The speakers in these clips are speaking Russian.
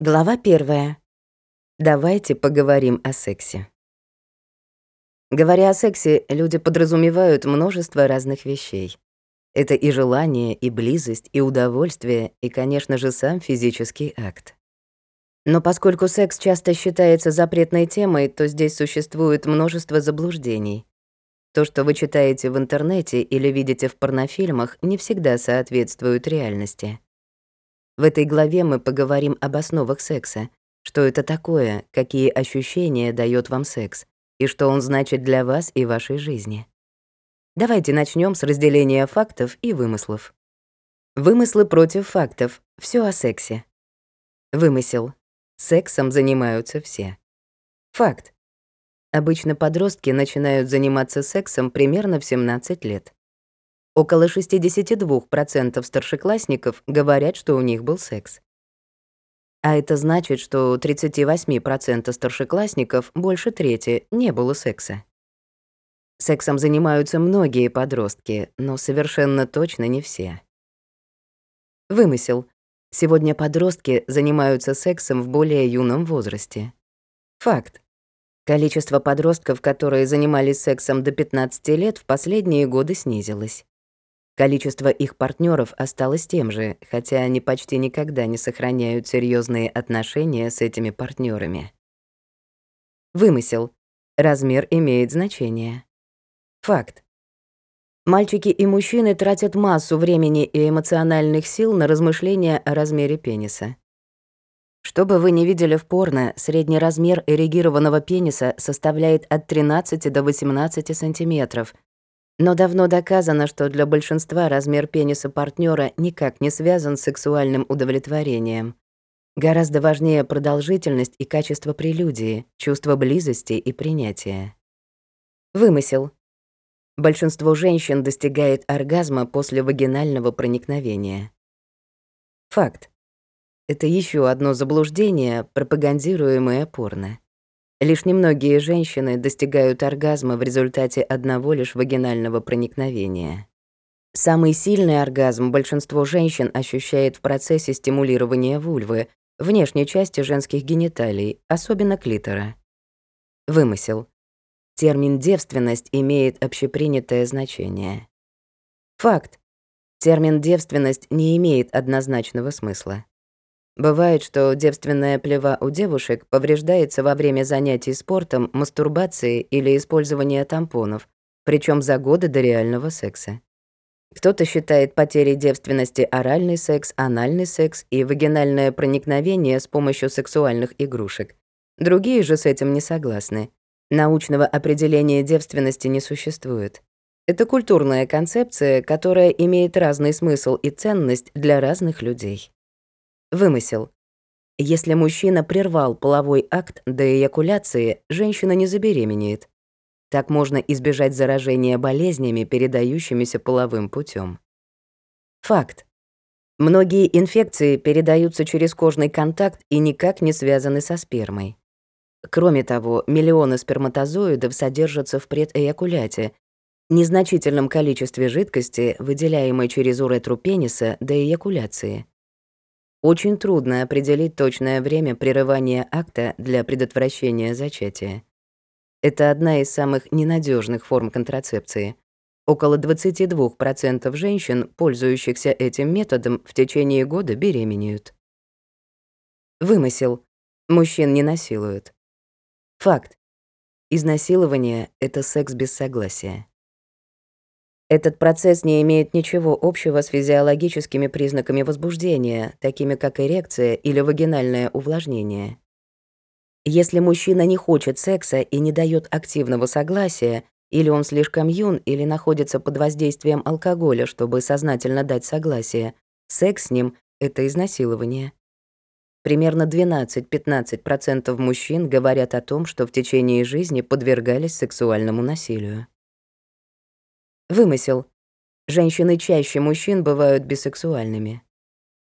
Глава первая. Давайте поговорим о сексе. Говоря о сексе, люди подразумевают множество разных вещей. Это и желание, и близость, и удовольствие, и, конечно же, сам физический акт. Но поскольку секс часто считается запретной темой, то здесь существует множество заблуждений. То, что вы читаете в интернете или видите в порнофильмах, не всегда соответствует реальности. В этой главе мы поговорим об основах секса, что это такое, какие ощущения дает вам секс, и что он значит для вас и вашей жизни. Давайте начнем с разделения фактов и вымыслов. Вымыслы против фактов. Все о сексе. Вымысел. Сексом занимаются все. Факт. Обычно подростки начинают заниматься сексом примерно в 17 лет. Около 62% старшеклассников говорят, что у них был секс. А это значит, что у 38% старшеклассников больше трети не было секса. Сексом занимаются многие подростки, но совершенно точно не все. Вымысел. Сегодня подростки занимаются сексом в более юном возрасте. Факт. Количество подростков, которые занимались сексом до 15 лет, в последние годы снизилось. Количество их партнеров осталось тем же, хотя они почти никогда не сохраняют серьезные отношения с этими партнерами. Вымысел. Размер имеет значение. Факт. Мальчики и мужчины тратят массу времени и эмоциональных сил на размышления о размере пениса. Что бы вы ни видели в порно, средний размер эрегированного пениса составляет от 13 до 18 сантиметров, но давно доказано, что для большинства размер пениса партнера никак не связан с сексуальным удовлетворением. Гораздо важнее продолжительность и качество прелюдии, чувство близости и принятия. Вымысел. Большинство женщин достигает оргазма после вагинального проникновения. Факт. Это еще одно заблуждение, пропагандируемое порно. Лишь немногие женщины достигают оргазма в результате одного лишь вагинального проникновения. Самый сильный оргазм большинство женщин ощущает в процессе стимулирования вульвы, внешней части женских гениталий, особенно клитора. Вымысел. Термин «девственность» имеет общепринятое значение. Факт. Термин «девственность» не имеет однозначного смысла. Бывает, что девственная плева у девушек повреждается во время занятий спортом, мастурбации или использования тампонов, причем за годы до реального секса. Кто-то считает потерей девственности оральный секс, анальный секс и вагинальное проникновение с помощью сексуальных игрушек. Другие же с этим не согласны. Научного определения девственности не существует. Это культурная концепция, которая имеет разный смысл и ценность для разных людей. Вымысел. Если мужчина прервал половой акт до эякуляции, женщина не забеременеет. Так можно избежать заражения болезнями, передающимися половым путем. Факт. Многие инфекции передаются через кожный контакт и никак не связаны со спермой. Кроме того, миллионы сперматозоидов содержатся в предэякуляте, незначительном количестве жидкости, выделяемой через уретру пениса до эякуляции. Очень трудно определить точное время прерывания акта для предотвращения зачатия. Это одна из самых ненадежных форм контрацепции. Около 22% женщин, пользующихся этим методом, в течение года беременеют. Вымысел. Мужчин не насилуют. Факт. Изнасилование — это секс без согласия. Этот процесс не имеет ничего общего с физиологическими признаками возбуждения, такими как эрекция или вагинальное увлажнение. Если мужчина не хочет секса и не дает активного согласия, или он слишком юн, или находится под воздействием алкоголя, чтобы сознательно дать согласие, секс с ним — это изнасилование. Примерно 12-15% мужчин говорят о том, что в течение жизни подвергались сексуальному насилию. Вымысел. Женщины чаще мужчин бывают бисексуальными.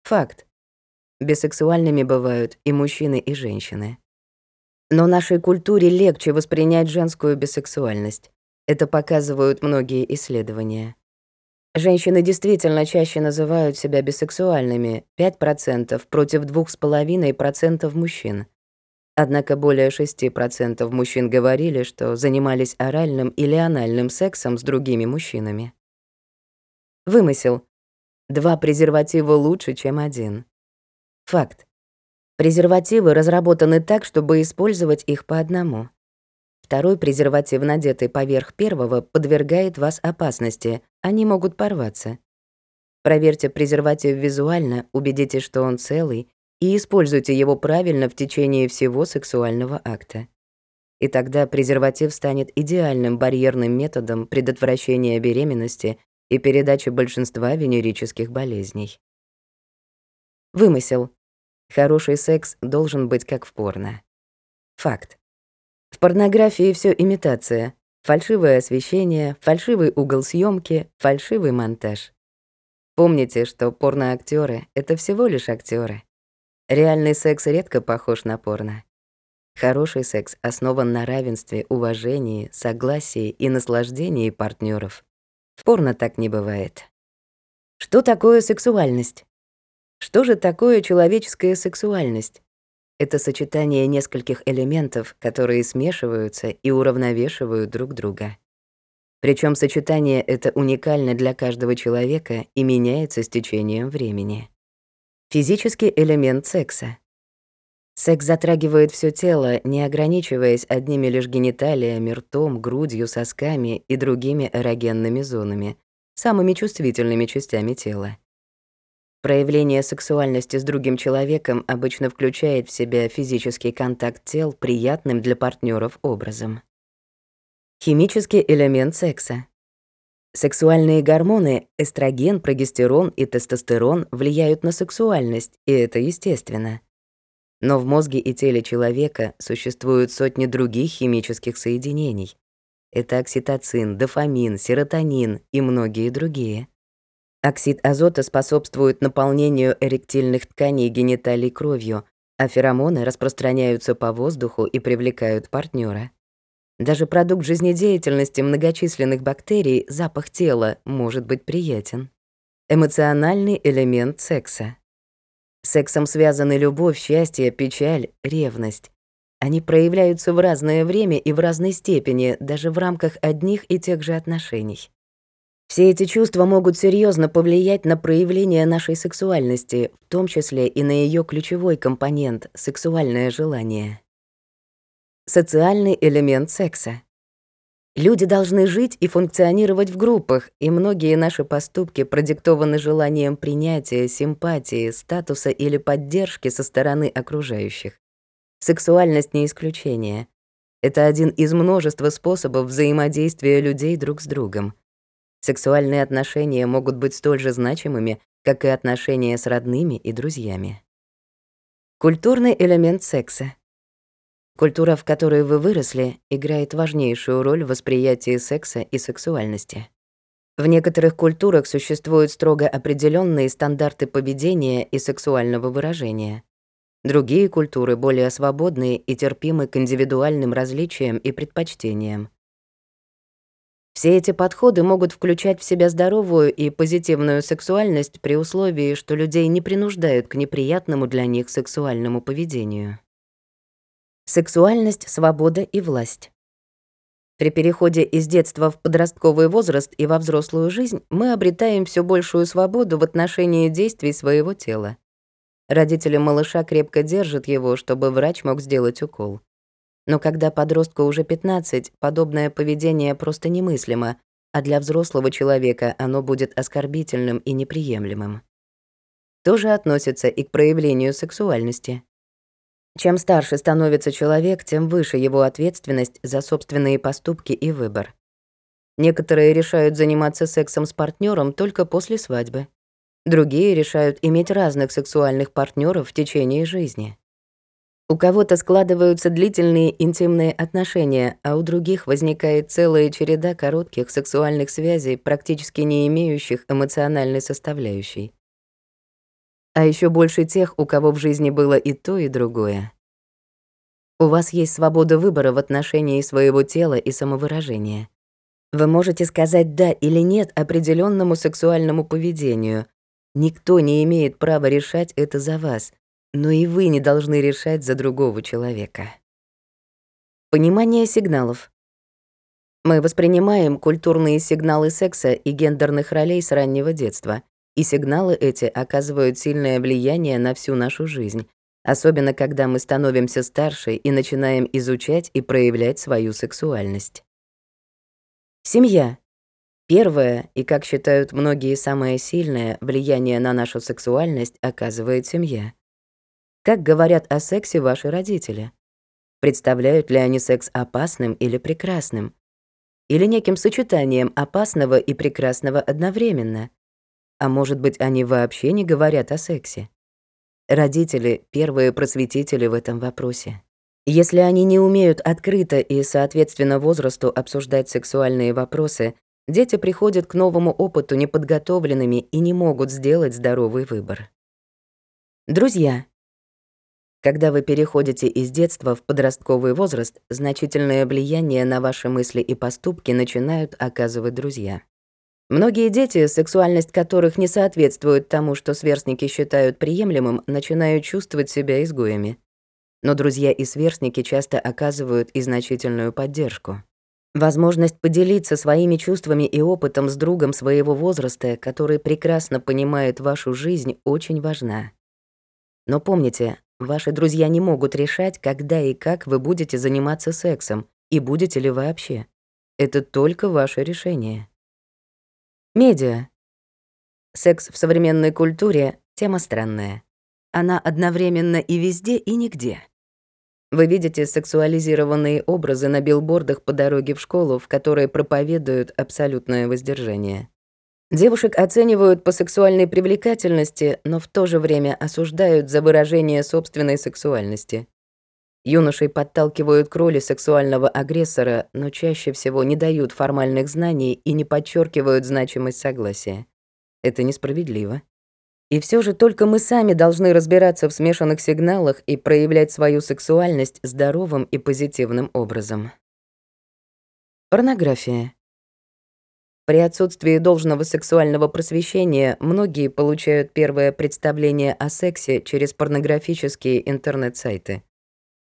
Факт. Бисексуальными бывают и мужчины, и женщины. Но нашей культуре легче воспринять женскую бисексуальность. Это показывают многие исследования. Женщины действительно чаще называют себя бисексуальными 5% против 2,5% мужчин. Однако более 6% мужчин говорили, что занимались оральным или анальным сексом с другими мужчинами. Вымысел. Два презерватива лучше, чем один. Факт. Презервативы разработаны так, чтобы использовать их по одному. Второй презерватив, надетый поверх первого, подвергает вас опасности, они могут порваться. Проверьте презерватив визуально, убедитесь, что он целый, и используйте его правильно в течение всего сексуального акта. И тогда презерватив станет идеальным барьерным методом предотвращения беременности и передачи большинства венерических болезней. Вымысел. Хороший секс должен быть как в порно. Факт. В порнографии все имитация. Фальшивое освещение, фальшивый угол съемки, фальшивый монтаж. Помните, что порноактеры — это всего лишь актеры. Реальный секс редко похож на порно. Хороший секс основан на равенстве, уважении, согласии и наслаждении партнеров. В порно так не бывает. Что такое сексуальность? Что же такое человеческая сексуальность? Это сочетание нескольких элементов, которые смешиваются и уравновешивают друг друга. Причем сочетание это уникально для каждого человека и меняется с течением времени. Физический элемент секса. Секс затрагивает все тело, не ограничиваясь одними лишь гениталиями, ртом, грудью, сосками и другими эрогенными зонами, самыми чувствительными частями тела. Проявление сексуальности с другим человеком обычно включает в себя физический контакт тел приятным для партнеров образом. Химический элемент секса. Сексуальные гормоны эстроген, прогестерон и тестостерон влияют на сексуальность, и это естественно. Но в мозге и теле человека существуют сотни других химических соединений. Это окситоцин, дофамин, серотонин и многие другие. Оксид азота способствует наполнению эректильных тканей гениталий кровью, а феромоны распространяются по воздуху и привлекают партнера. Даже продукт жизнедеятельности многочисленных бактерий, запах тела, может быть приятен. Эмоциональный элемент секса. сексом связаны любовь, счастье, печаль, ревность. Они проявляются в разное время и в разной степени, даже в рамках одних и тех же отношений. Все эти чувства могут серьезно повлиять на проявление нашей сексуальности, в том числе и на ее ключевой компонент — сексуальное желание. Социальный элемент секса. Люди должны жить и функционировать в группах, и многие наши поступки продиктованы желанием принятия, симпатии, статуса или поддержки со стороны окружающих. Сексуальность не исключение. Это один из множества способов взаимодействия людей друг с другом. Сексуальные отношения могут быть столь же значимыми, как и отношения с родными и друзьями. Культурный элемент секса. Культура, в которой вы выросли, играет важнейшую роль в восприятии секса и сексуальности. В некоторых культурах существуют строго определенные стандарты поведения и сексуального выражения. Другие культуры более свободные и терпимы к индивидуальным различиям и предпочтениям. Все эти подходы могут включать в себя здоровую и позитивную сексуальность при условии, что людей не принуждают к неприятному для них сексуальному поведению. Сексуальность, свобода и власть. При переходе из детства в подростковый возраст и во взрослую жизнь мы обретаем все большую свободу в отношении действий своего тела. Родители малыша крепко держат его, чтобы врач мог сделать укол. Но когда подростку уже 15, подобное поведение просто немыслимо, а для взрослого человека оно будет оскорбительным и неприемлемым. То же относится и к проявлению сексуальности. Чем старше становится человек, тем выше его ответственность за собственные поступки и выбор. Некоторые решают заниматься сексом с партнером только после свадьбы. Другие решают иметь разных сексуальных партнеров в течение жизни. У кого-то складываются длительные интимные отношения, а у других возникает целая череда коротких сексуальных связей, практически не имеющих эмоциональной составляющей. А еще больше тех, у кого в жизни было и то, и другое. У вас есть свобода выбора в отношении своего тела и самовыражения. Вы можете сказать «да» или «нет» определенному сексуальному поведению. Никто не имеет права решать это за вас, но и вы не должны решать за другого человека. Понимание сигналов. Мы воспринимаем культурные сигналы секса и гендерных ролей с раннего детства, и сигналы эти оказывают сильное влияние на всю нашу жизнь, особенно когда мы становимся старше и начинаем изучать и проявлять свою сексуальность. Семья. Первое, и, как считают многие, самое сильное влияние на нашу сексуальность оказывает семья. Как говорят о сексе ваши родители? Представляют ли они секс опасным или прекрасным? или неким сочетанием опасного и прекрасного одновременно. А может быть, они вообще не говорят о сексе. Родители — первые просветители в этом вопросе. Если они не умеют открыто и, соответственно, возрасту обсуждать сексуальные вопросы, дети приходят к новому опыту неподготовленными и не могут сделать здоровый выбор. Друзья, когда вы переходите из детства в подростковый возраст, значительное влияние на ваши мысли и поступки начинают оказывать друзья. Многие дети, сексуальность которых не соответствует тому, что сверстники считают приемлемым, начинают чувствовать себя изгоями. Но друзья и сверстники часто оказывают и значительную поддержку. Возможность поделиться своими чувствами и опытом с другом своего возраста, который прекрасно понимает вашу жизнь, очень важна. Но помните, Ваши друзья не могут решать, когда и как вы будете заниматься сексом, и будете ли вообще. Это только ваше решение. Медиа. Секс в современной культуре — тема странная. Она одновременно и везде, и нигде. Вы видите сексуализированные образы на билбордах по дороге в школу, в которые проповедуют абсолютное воздержание. Девушек оценивают по сексуальной привлекательности, но в то же время осуждают за выражение собственной сексуальности. Юношей подталкивают к роли сексуального агрессора, но чаще всего не дают формальных знаний и не подчеркивают значимость согласия. Это несправедливо. И все же только мы сами должны разбираться в смешанных сигналах и проявлять свою сексуальность здоровым и позитивным образом. Порнография. При отсутствии должного сексуального просвещения многие получают первое представление о сексе через порнографические интернет-сайты.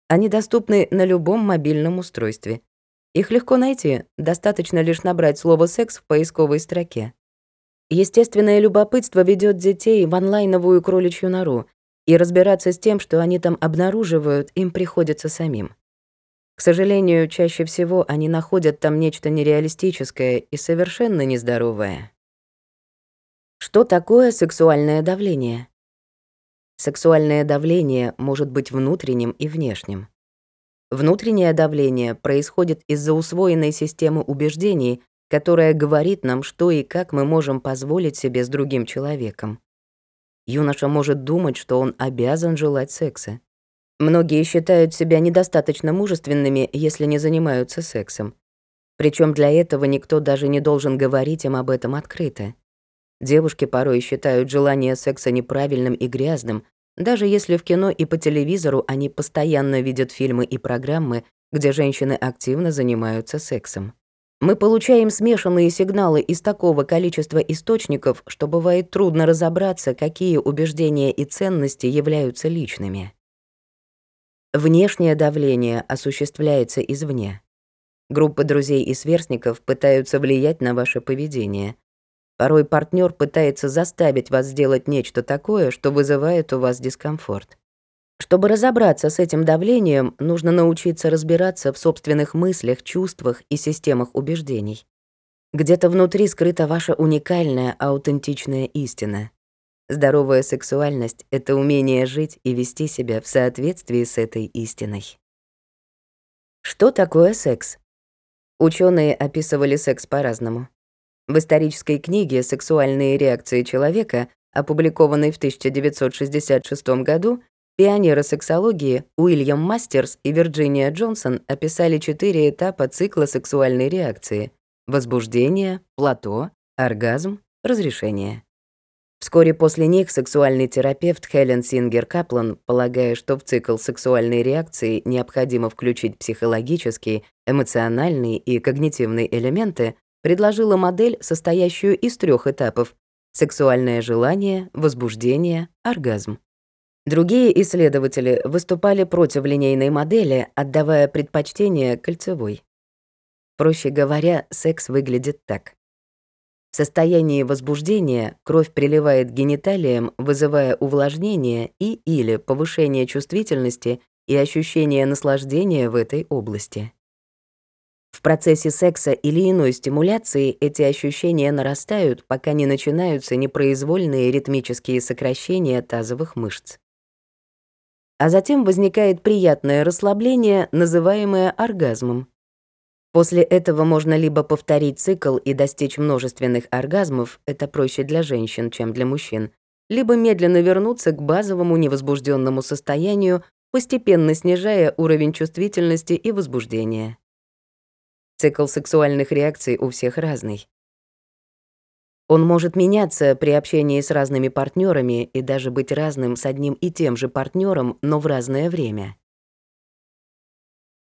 Они доступны на любом мобильном устройстве. Их легко найти, достаточно лишь набрать слово «секс» в поисковой строке. Естественное любопытство ведет детей в онлайновую кроличью нору, и разбираться с тем, что они там обнаруживают, им приходится самим. К сожалению, чаще всего они находят там нечто нереалистическое и совершенно нездоровое. Что такое сексуальное давление? Сексуальное давление может быть внутренним и внешним. Внутреннее давление происходит из-за усвоенной системы убеждений, которая говорит нам, что и как мы можем позволить себе с другим человеком. Юноша может думать, что он обязан желать секса. Многие считают себя недостаточно мужественными, если не занимаются сексом. Причем для этого никто даже не должен говорить им об этом открыто. Девушки порой считают желание секса неправильным и грязным, даже если в кино и по телевизору они постоянно видят фильмы и программы, где женщины активно занимаются сексом. Мы получаем смешанные сигналы из такого количества источников, что бывает трудно разобраться, какие убеждения и ценности являются личными. Внешнее давление осуществляется извне. Группы друзей и сверстников пытаются влиять на ваше поведение. Порой партнер пытается заставить вас сделать нечто такое, что вызывает у вас дискомфорт. Чтобы разобраться с этим давлением, нужно научиться разбираться в собственных мыслях, чувствах и системах убеждений. Где-то внутри скрыта ваша уникальная, аутентичная истина. Здоровая сексуальность — это умение жить и вести себя в соответствии с этой истиной. Что такое секс? Ученые описывали секс по-разному. В исторической книге «Сексуальные реакции человека», опубликованной в 1966 году, пионеры сексологии Уильям Мастерс и Вирджиния Джонсон описали четыре этапа цикла сексуальной реакции — возбуждение, плато, оргазм, разрешение. Вскоре после них сексуальный терапевт Хелен Сингер Каплан, полагая, что в цикл сексуальной реакции необходимо включить психологические, эмоциональные и когнитивные элементы, предложила модель, состоящую из трех этапов — сексуальное желание, возбуждение, оргазм. Другие исследователи выступали против линейной модели, отдавая предпочтение кольцевой. Проще говоря, секс выглядит так. В состоянии возбуждения кровь приливает гениталиям, вызывая увлажнение и или повышение чувствительности и ощущение наслаждения в этой области. В процессе секса или иной стимуляции эти ощущения нарастают, пока не начинаются непроизвольные ритмические сокращения тазовых мышц. А затем возникает приятное расслабление, называемое оргазмом. После этого можно либо повторить цикл и достичь множественных оргазмов, это проще для женщин, чем для мужчин, либо медленно вернуться к базовому невозбужденному состоянию, постепенно снижая уровень чувствительности и возбуждения. Цикл сексуальных реакций у всех разный. Он может меняться при общении с разными партнерами и даже быть разным с одним и тем же партнером, но в разное время.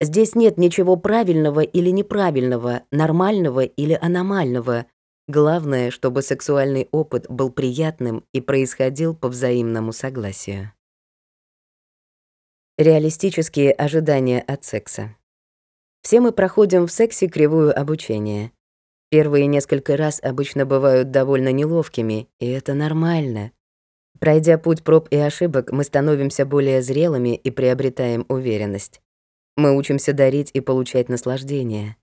Здесь нет ничего правильного или неправильного, нормального или аномального. Главное, чтобы сексуальный опыт был приятным и происходил по взаимному согласию. Реалистические ожидания от секса. Все мы проходим в сексе кривую обучения. Первые несколько раз обычно бывают довольно неловкими, и это нормально. Пройдя путь проб и ошибок, мы становимся более зрелыми и приобретаем уверенность. Мы учимся дарить и получать наслаждение.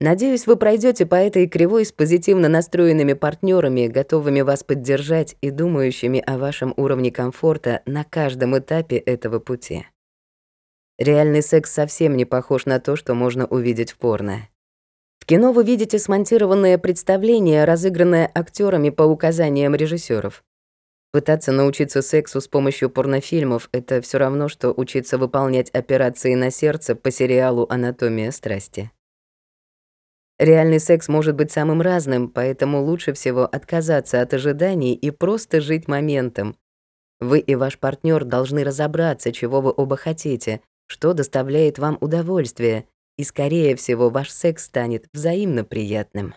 Надеюсь, вы пройдете по этой кривой с позитивно настроенными партнерами, готовыми вас поддержать и думающими о вашем уровне комфорта на каждом этапе этого пути. Реальный секс совсем не похож на то, что можно увидеть в порно. В кино вы видите смонтированное представление, разыгранное актерами по указаниям режиссеров. Пытаться научиться сексу с помощью порнофильмов — это все равно, что учиться выполнять операции на сердце по сериалу «Анатомия страсти». Реальный секс может быть самым разным, поэтому лучше всего отказаться от ожиданий и просто жить моментом. Вы и ваш партнер должны разобраться, чего вы оба хотите, что доставляет вам удовольствие, и, скорее всего, ваш секс станет взаимно приятным.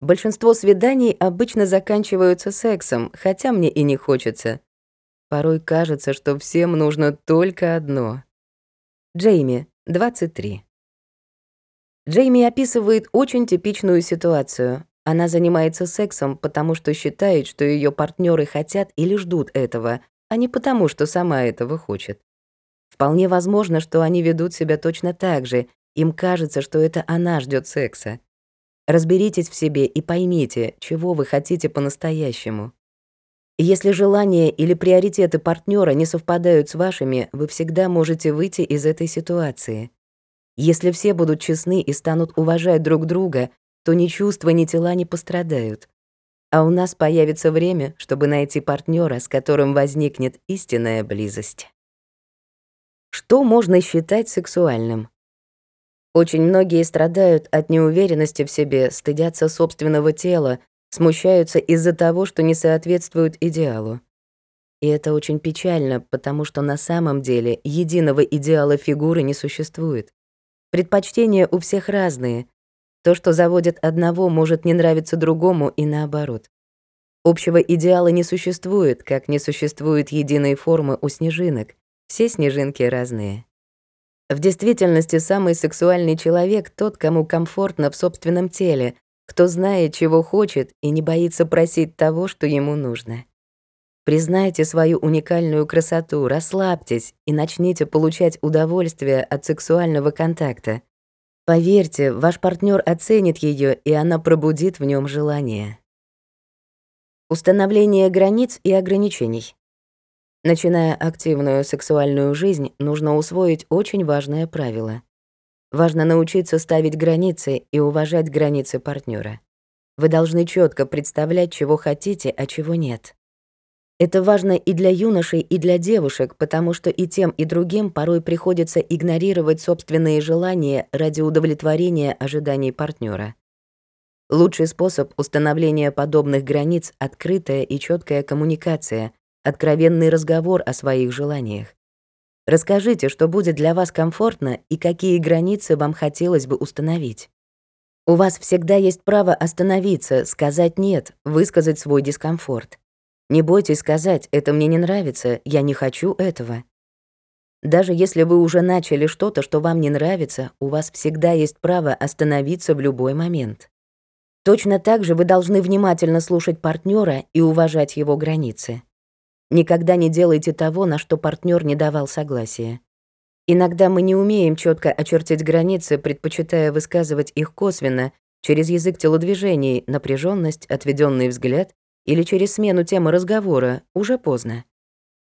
Большинство свиданий обычно заканчиваются сексом, хотя мне и не хочется. Порой кажется, что всем нужно только одно. Джейми, 23. Джейми описывает очень типичную ситуацию. Она занимается сексом, потому что считает, что ее партнеры хотят или ждут этого, а не потому, что сама этого хочет. Вполне возможно, что они ведут себя точно так же. Им кажется, что это она ждет секса. Разберитесь в себе и поймите, чего вы хотите по-настоящему. Если желания или приоритеты партнера не совпадают с вашими, вы всегда можете выйти из этой ситуации. Если все будут честны и станут уважать друг друга, то ни чувства, ни тела не пострадают. А у нас появится время, чтобы найти партнера, с которым возникнет истинная близость. Что можно считать сексуальным? Очень многие страдают от неуверенности в себе, стыдятся собственного тела, смущаются из-за того, что не соответствуют идеалу. И это очень печально, потому что на самом деле единого идеала фигуры не существует. Предпочтения у всех разные. То, что заводит одного, может не нравиться другому и наоборот. Общего идеала не существует, как не существует единой формы у снежинок. Все снежинки разные. В действительности самый сексуальный человек тот, кому комфортно в собственном теле, кто знает, чего хочет и не боится просить того, что ему нужно. Признайте свою уникальную красоту, расслабьтесь и начните получать удовольствие от сексуального контакта. Поверьте, ваш партнер оценит ее, и она пробудит в нем желание. Установление границ и ограничений. Начиная активную сексуальную жизнь, нужно усвоить очень важное правило. Важно научиться ставить границы и уважать границы партнера. Вы должны четко представлять, чего хотите, а чего нет. Это важно и для юношей, и для девушек, потому что и тем, и другим порой приходится игнорировать собственные желания ради удовлетворения ожиданий партнера. Лучший способ установления подобных границ — открытая и четкая коммуникация, откровенный разговор о своих желаниях. Расскажите, что будет для вас комфортно и какие границы вам хотелось бы установить. У вас всегда есть право остановиться, сказать «нет», высказать свой дискомфорт. Не бойтесь сказать «это мне не нравится, я не хочу этого». Даже если вы уже начали что-то, что вам не нравится, у вас всегда есть право остановиться в любой момент. Точно так же вы должны внимательно слушать партнера и уважать его границы. Никогда не делайте того, на что партнер не давал согласия. Иногда мы не умеем четко очертить границы, предпочитая высказывать их косвенно, через язык телодвижений, напряженность, отведенный взгляд или через смену темы разговора, уже поздно.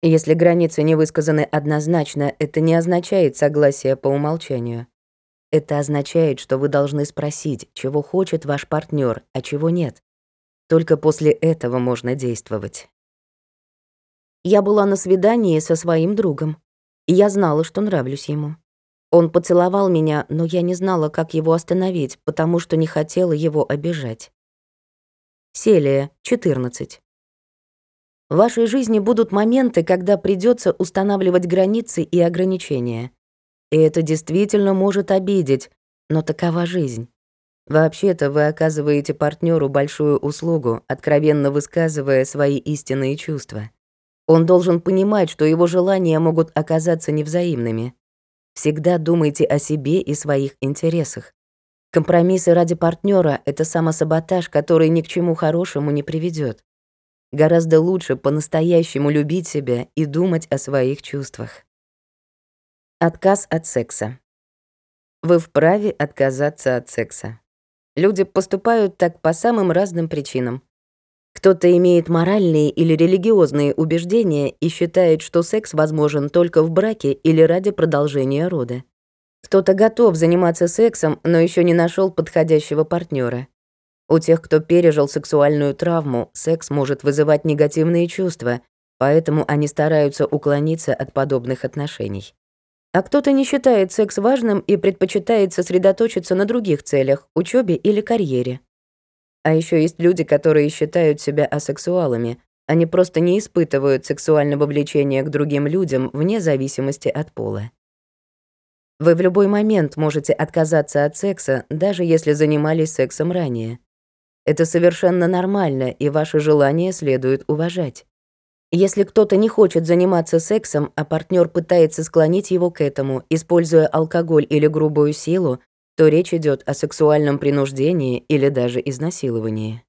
Если границы не высказаны однозначно, это не означает согласие по умолчанию. Это означает, что вы должны спросить, чего хочет ваш партнер, а чего нет. Только после этого можно действовать. Я была на свидании со своим другом, я знала, что нравлюсь ему. Он поцеловал меня, но я не знала, как его остановить, потому что не хотела его обижать. Селия, 14. В вашей жизни будут моменты, когда придется устанавливать границы и ограничения. И это действительно может обидеть, но такова жизнь. Вообще-то вы оказываете партнеру большую услугу, откровенно высказывая свои истинные чувства. Он должен понимать, что его желания могут оказаться невзаимными. Всегда думайте о себе и своих интересах. Компромиссы ради партнера это самосаботаж, который ни к чему хорошему не приведет. Гораздо лучше по-настоящему любить себя и думать о своих чувствах. Отказ от секса. Вы вправе отказаться от секса. Люди поступают так по самым разным причинам. Кто-то имеет моральные или религиозные убеждения и считает, что секс возможен только в браке или ради продолжения рода. Кто-то готов заниматься сексом, но еще не нашел подходящего партнера. У тех, кто пережил сексуальную травму, секс может вызывать негативные чувства, поэтому они стараются уклониться от подобных отношений. А кто-то не считает секс важным и предпочитает сосредоточиться на других целях, учебе или карьере. А еще есть люди, которые считают себя асексуалами. Они просто не испытывают сексуального влечения к другим людям вне зависимости от пола. Вы в любой момент можете отказаться от секса, даже если занимались сексом ранее. Это совершенно нормально, и ваши желания следует уважать. Если кто-то не хочет заниматься сексом, а партнер пытается склонить его к этому, используя алкоголь или грубую силу, то речь идет о сексуальном принуждении или даже изнасиловании.